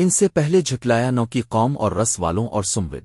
ان سے پہلے جھٹلایا نو کی قوم اور رس والوں اور سمود